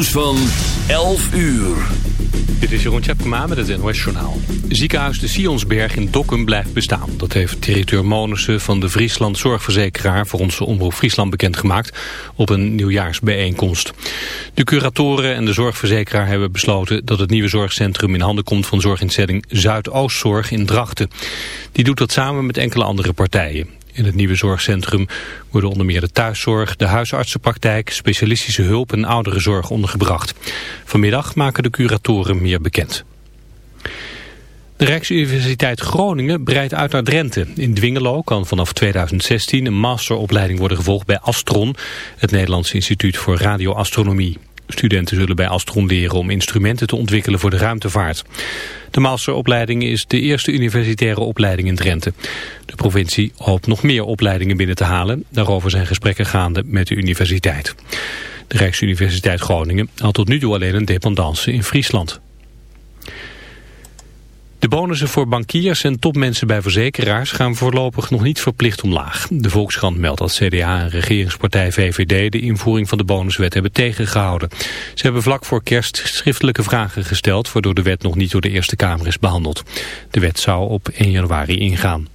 Nieuws van 11 uur. Dit is Jeroen Tjepkema met het NOS Journaal. Ziekenhuis de Sionsberg in Dokkum blijft bestaan. Dat heeft directeur Monussen van de Friesland Zorgverzekeraar... voor onze Omroep Friesland bekendgemaakt op een nieuwjaarsbijeenkomst. De curatoren en de zorgverzekeraar hebben besloten... dat het nieuwe zorgcentrum in handen komt van zorginstelling Zuidoostzorg in Drachten. Die doet dat samen met enkele andere partijen. In het nieuwe zorgcentrum worden onder meer de thuiszorg, de huisartsenpraktijk, specialistische hulp en ouderenzorg ondergebracht. Vanmiddag maken de curatoren meer bekend. De Rijksuniversiteit Groningen breidt uit naar Drenthe. In Dwingelo kan vanaf 2016 een masteropleiding worden gevolgd bij Astron, het Nederlands Instituut voor Radioastronomie. Studenten zullen bij Astron leren om instrumenten te ontwikkelen voor de ruimtevaart. De masteropleiding is de eerste universitaire opleiding in Drenthe. De provincie hoopt nog meer opleidingen binnen te halen. Daarover zijn gesprekken gaande met de universiteit. De Rijksuniversiteit Groningen had tot nu toe alleen een dependance in Friesland. De bonussen voor bankiers en topmensen bij verzekeraars gaan voorlopig nog niet verplicht omlaag. De Volkskrant meldt dat CDA en regeringspartij VVD de invoering van de bonuswet hebben tegengehouden. Ze hebben vlak voor kerst schriftelijke vragen gesteld waardoor de wet nog niet door de Eerste Kamer is behandeld. De wet zou op 1 januari ingaan.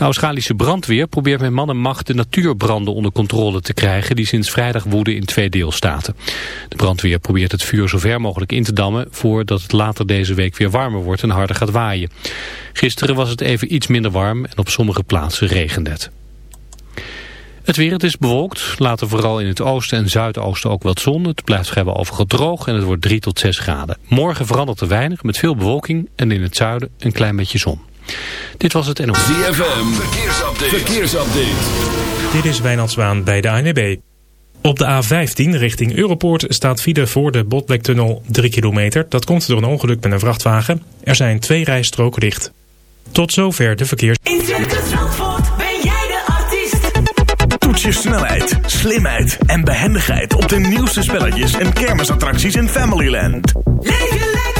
De Australische brandweer probeert met man en macht de natuurbranden onder controle te krijgen die sinds vrijdag woeden in twee deelstaten. De brandweer probeert het vuur zo ver mogelijk in te dammen voordat het later deze week weer warmer wordt en harder gaat waaien. Gisteren was het even iets minder warm en op sommige plaatsen regende het. Het weer, het is bewolkt. Later vooral in het oosten en zuidoosten ook wat zon. Het blijft vrijwel overal droog en het wordt 3 tot 6 graden. Morgen verandert er weinig met veel bewolking en in het zuiden een klein beetje zon. Dit was het NOS. ZFM, verkeersupdate. verkeersupdate. Dit is Wijnand Zwaan bij de ANB. Op de A15 richting Europoort staat file voor de Botlektunnel 3 kilometer. Dat komt door een ongeluk met een vrachtwagen. Er zijn twee rijstroken dicht. Tot zover de verkeers... In Circus Zandvoort ben jij de artiest. Toets je snelheid, slimheid en behendigheid op de nieuwste spelletjes en kermisattracties in Familyland. Leef je lekker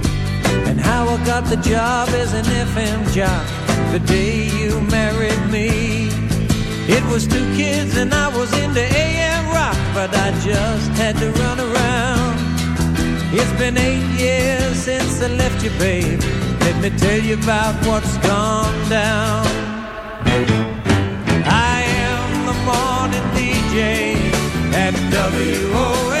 And how I got the job as an FM job the day you married me. It was two kids and I was into AM rock, but I just had to run around. It's been eight years since I left you, babe. Let me tell you about what's gone down. I am the morning DJ at WOLD.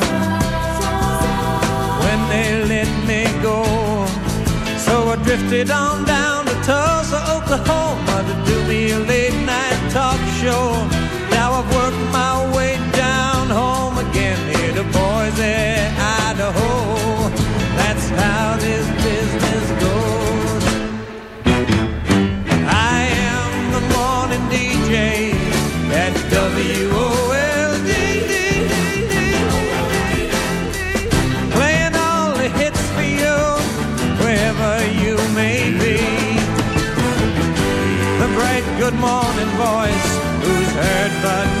they let me go. So I drifted on down to Tulsa, Oklahoma to do me a late night talk show. Now I've worked my way down home again here to Boise, Idaho. voice who's heard the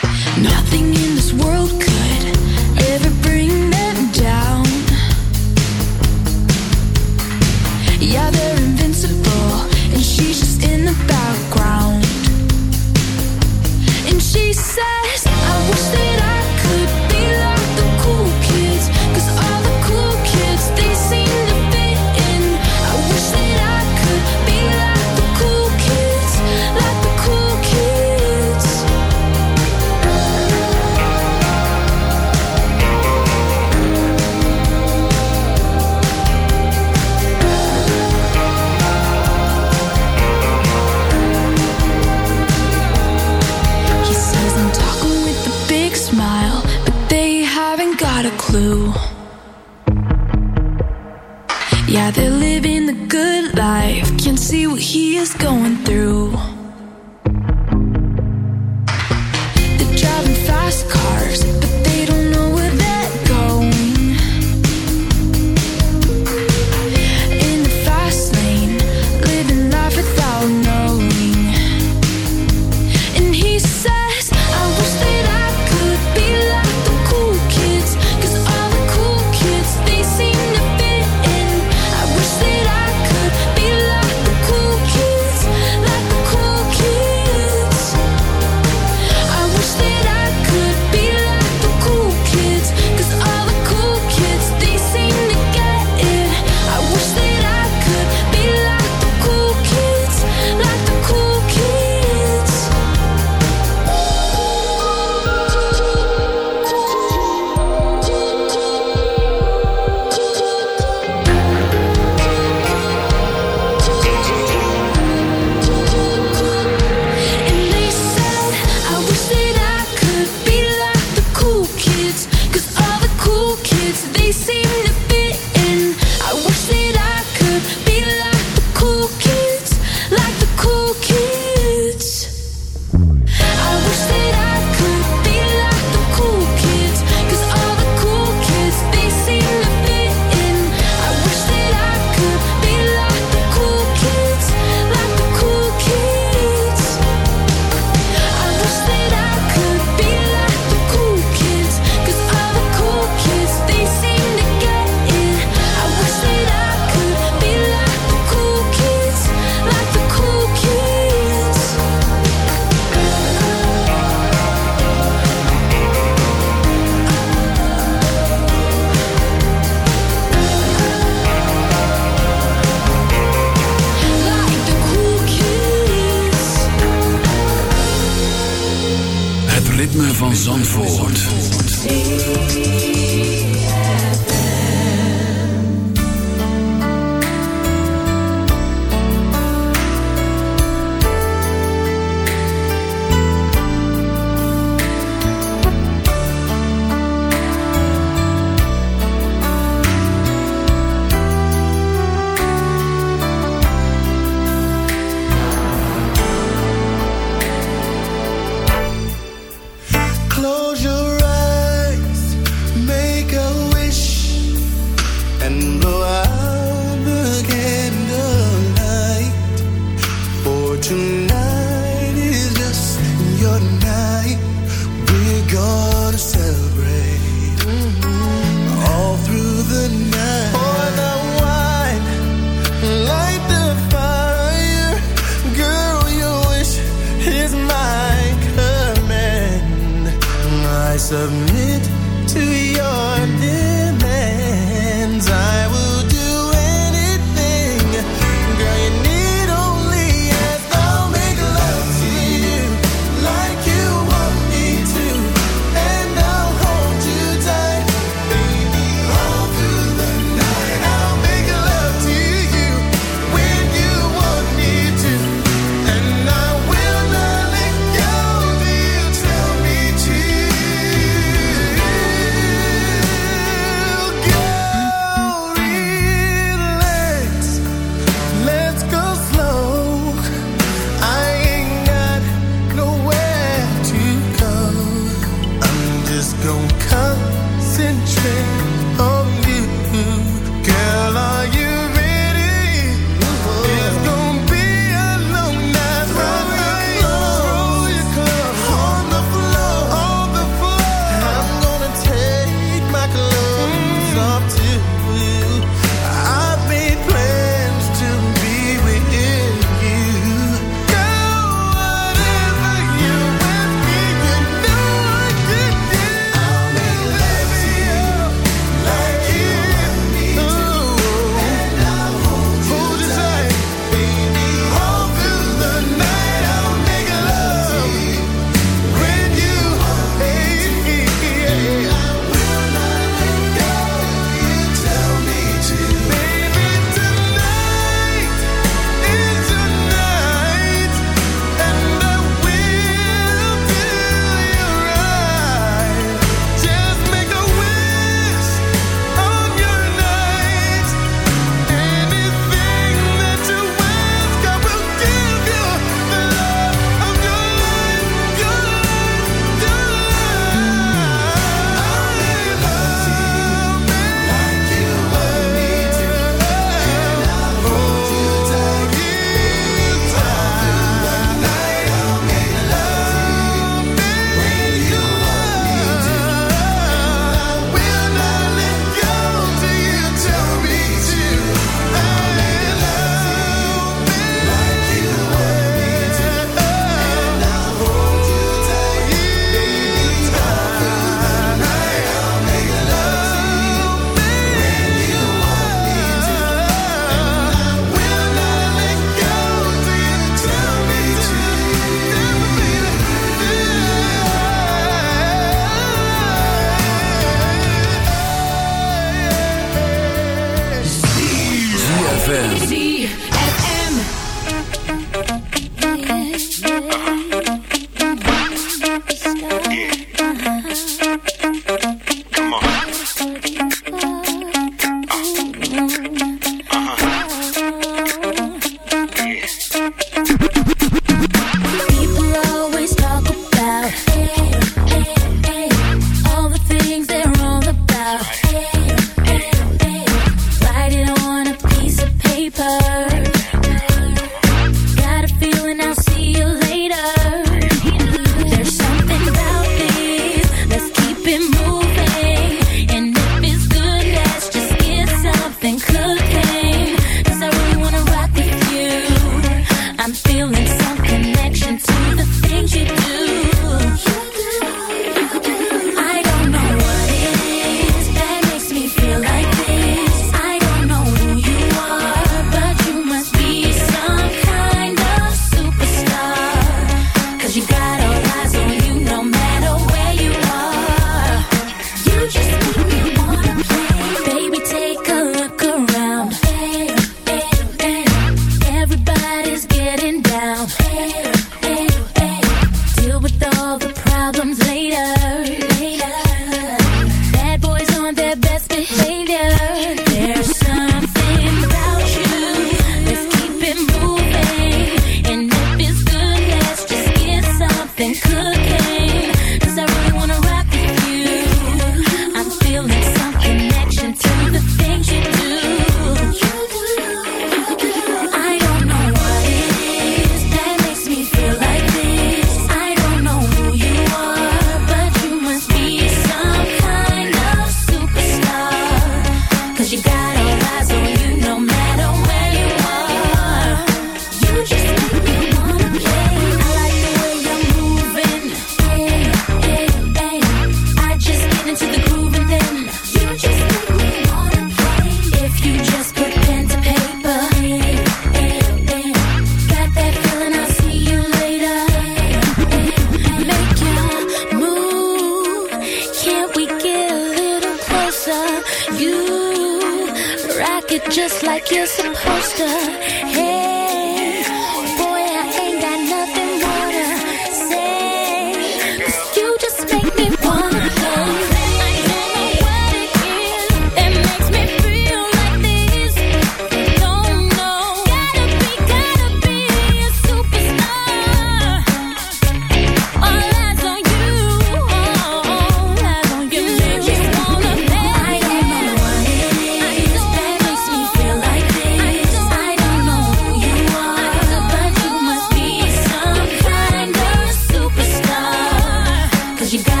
You got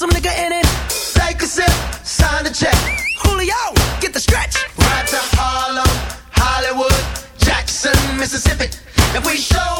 some nigga in it. Take a sip, sign the check. Julio, get the stretch. Right to Harlem, Hollywood, Jackson, Mississippi. If we show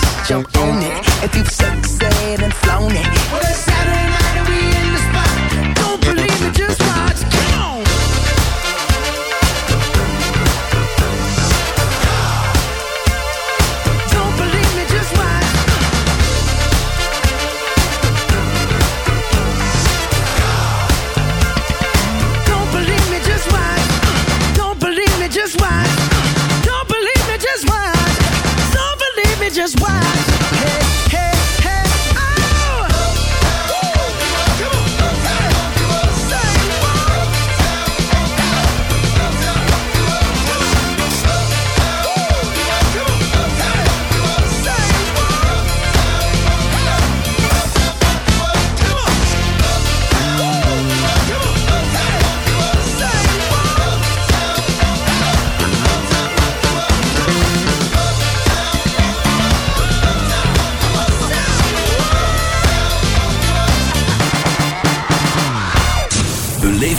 jump on it. If you said and flown it. Well, it's Saturday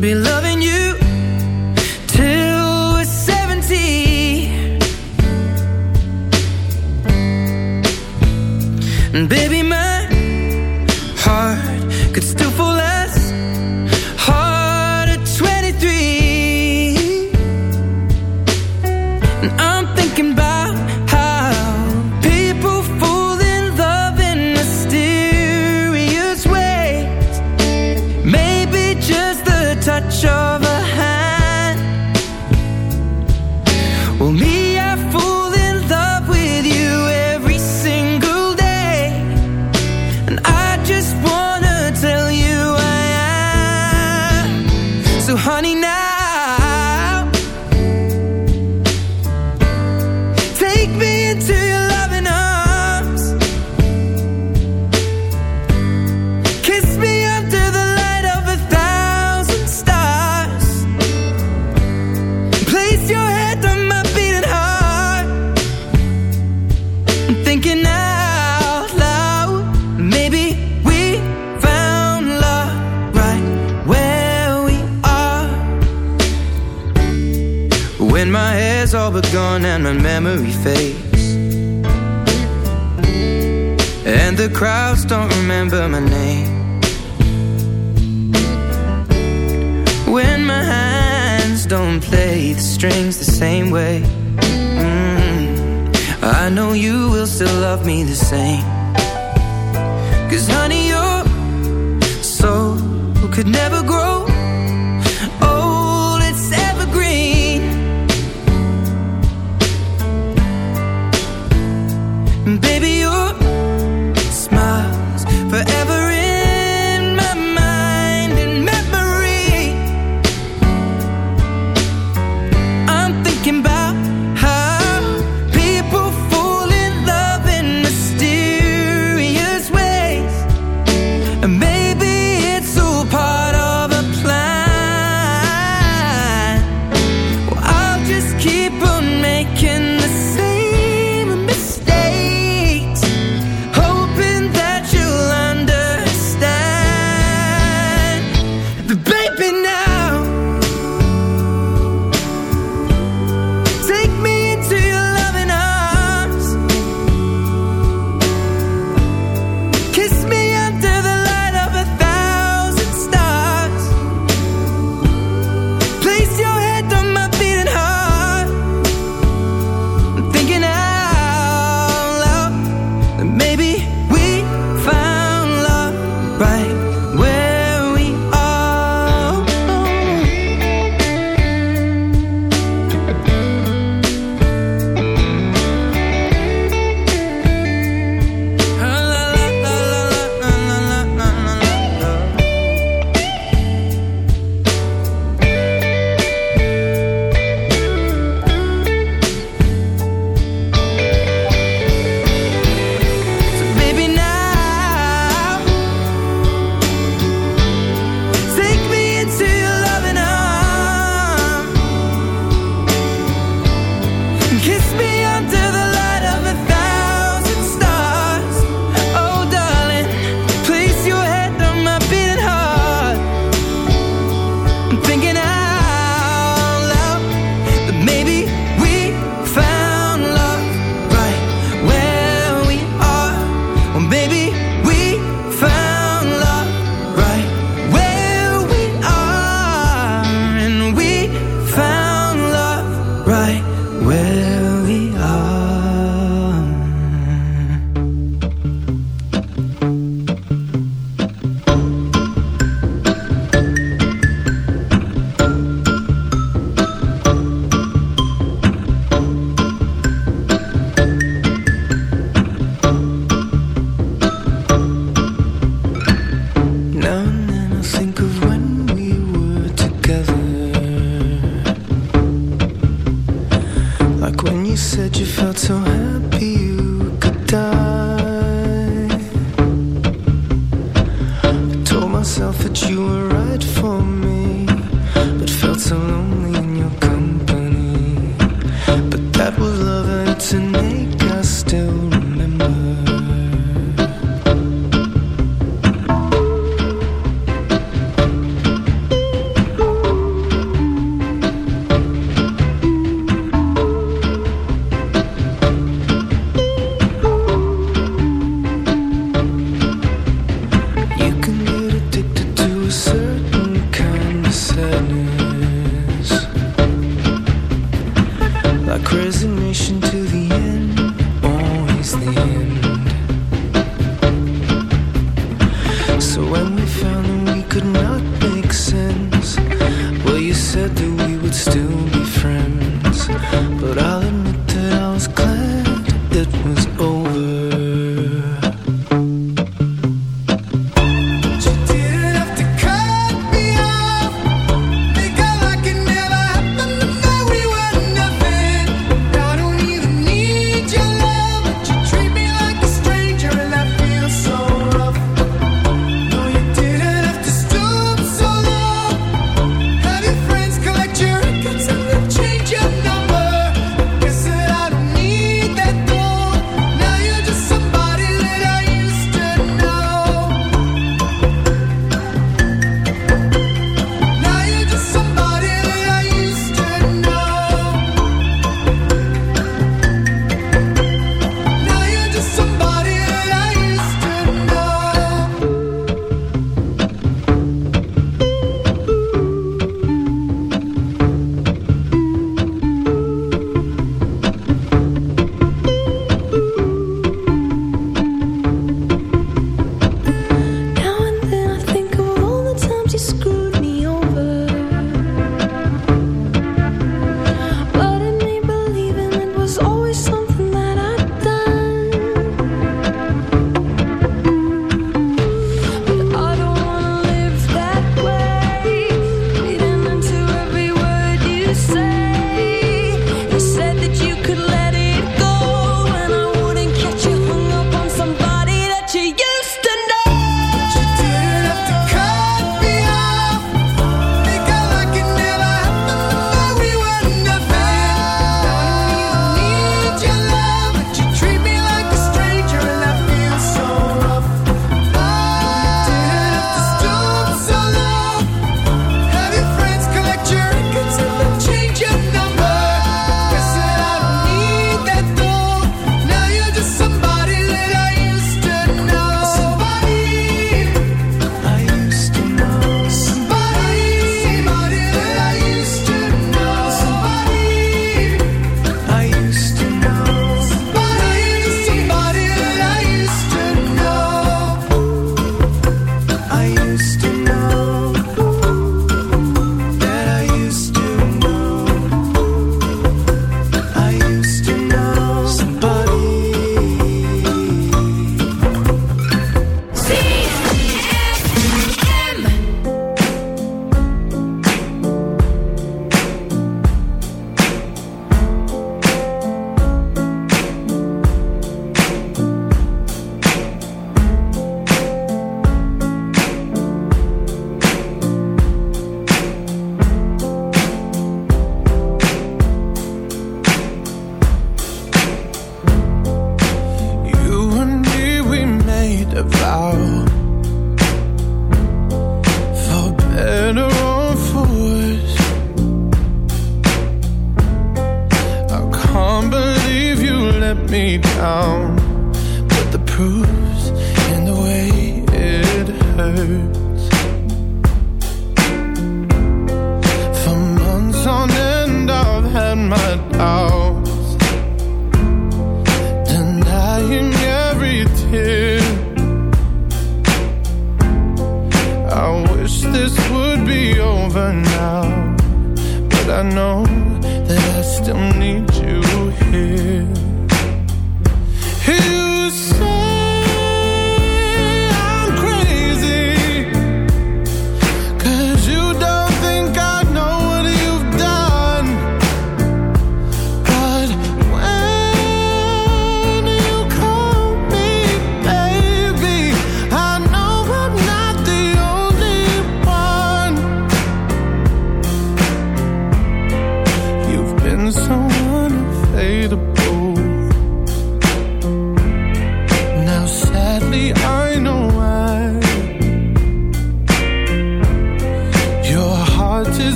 be loving you till we're 70 baby same so happy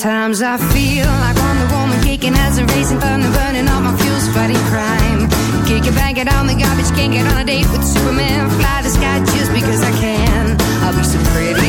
Sometimes I feel like I'm the woman kicking as a racing thunder, burning all my fuels, fighting crime. Kick it, bang it on the garbage, can't get on a date with Superman. Fly the sky just because I can. I'll be so pretty.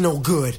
No good?